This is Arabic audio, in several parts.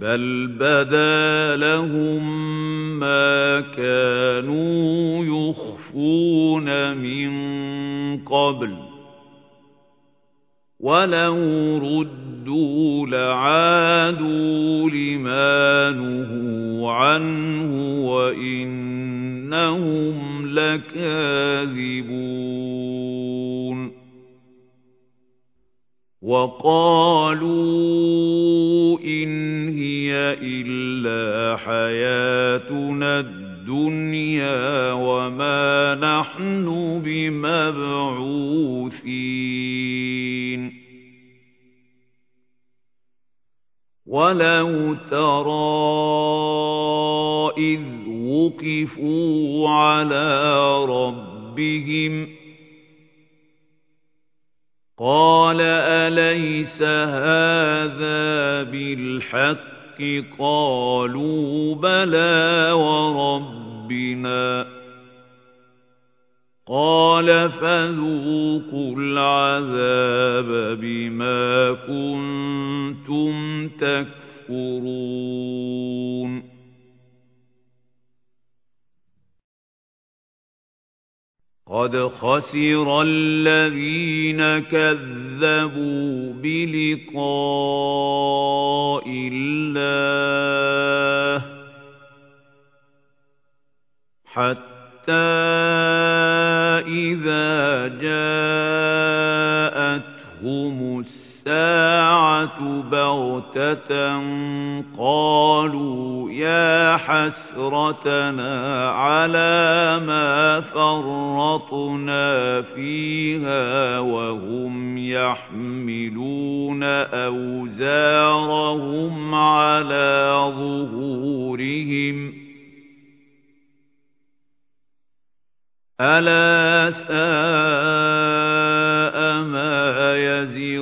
بَلْ بَدَا لَهُم مَّا كَانُوا يُخْفُونَ مِن قَبْلُ وَلَوْ رُدُّوا لَعَادُوا لِمَا نُهُوا عَنْهُ وَإِنَّهُمْ لَكَاذِبُونَ وَقَالُوا إِنْ هِيَ إِلَّا حَيَاتُنَا الدُّنْيَا وَمَا نَحْنُ بِمَبْعُوثِينَ. وَلَوْ تَرَىٰ إِذْ وُقِفُوا عَلَىٰ رَبِّهِمْ قَالَ أَلَيْسَ هَٰذَا بِالْحَقِّ؟ قَالُوا بَلَىٰ وَرَبِّنَا قَالَ فَذُوقُوا الْعَذَابَ بِمَا كُنتُمْ تَكْفُرُونَ قَدْ خَسِرَ الَّذِينَ كَذَّبُوا بِلِقَاءِ اللَّهِ حَتَّى إِذَا جَاءَتْهُمُ السَّاعَةُ بَغْتَةً قَالُوا حَسْرَتَنَا عَلَىٰ مَا فَرَّطْنَا فِيهَا وَهُمْ يَحْمِلُونَ أَوْزَارَهُمْ عَلَىٰ ظُهُورِهِمْ ۚ. أَلَا سَاءَ مَا يَزِرُونَ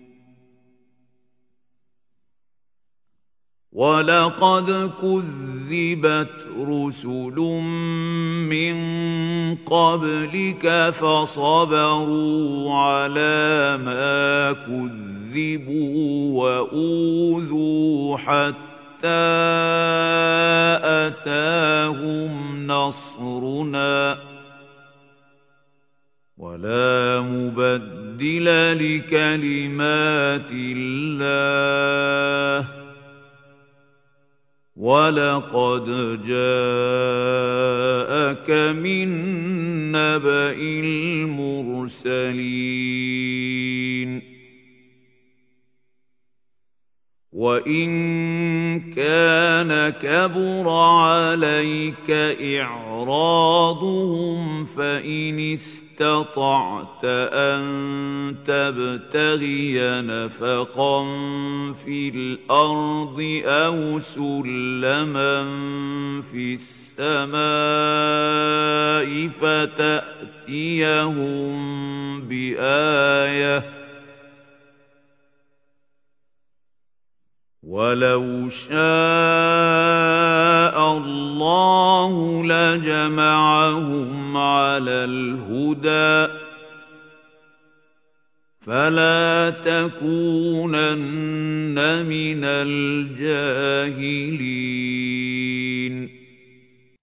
وَلَقَدْ كُذِّبَتْ رُسُلٌ مِّن قَبْلِكَ فَصَبَرُوا عَلَىٰ مَا كُذِّبُوا وَأُوذُوا حَتَّىٰ أَتَاهُمْ نَصْرُنَا ۚ وَلَا مُبَدِّلَ لِكَلِمَاتِ اللَّهِ ۚ وَلَقَدْ جَاءَكَ مِن نَّبَإِ الْمُرْسَلِينَ وَإِن كَانَ كَبُرَ عَلَيْكَ إِعْرَاضُهُمْ فَإِنِ اسْتَطَعْتَ أَن تَبْتَغِيَ نَفَقًا فِي الْأَرْضِ أَوْ سُلَّمًا فِي السَّمَاءِ فَتَأْتِيَهُم بِآيَةٍ ۚ وَلَوْ شَاءَ اللَّهُ لَجَمَعَهُمْ الْهُدَىٰ ۚ فَلَا تَكُونَنَّ مِنَ الْجَاهِلِينَ